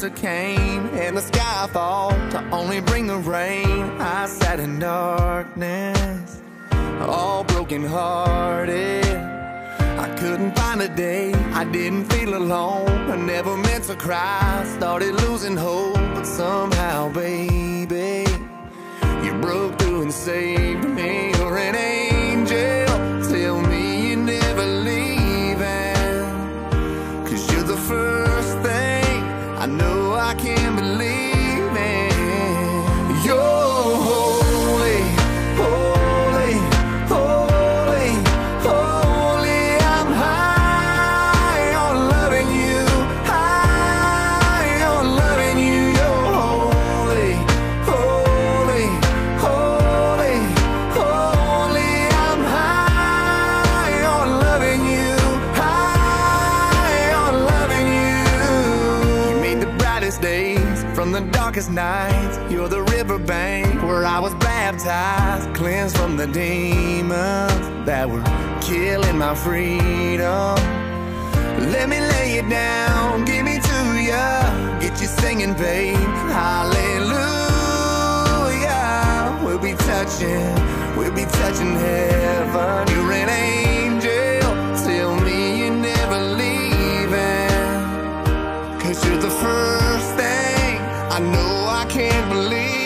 winter came and the sky fall to only bring the rain. I sat in darkness, all broken hearted. I couldn't find a day, I didn't feel alone. I never meant to cry, started losing hope, but somehow, baby, you broke through and saved me. Days from the darkest nights. You're the riverbank where I was baptized, cleansed from the demons that were killing my freedom. Let me lay it down, give me to ya, get you singing, babe. Hallelujah. We'll be touching, we'll be touching heaven. You're an angel, tell me you're never leaving. Cause you're the first know I can't believe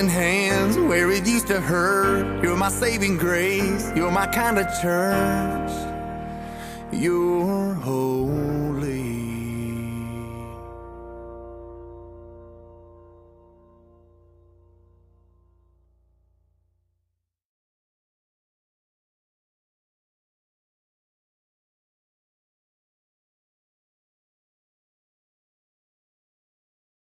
Healing hands where it used to hurt. You're my saving grace. You're my kind of church. You're holy.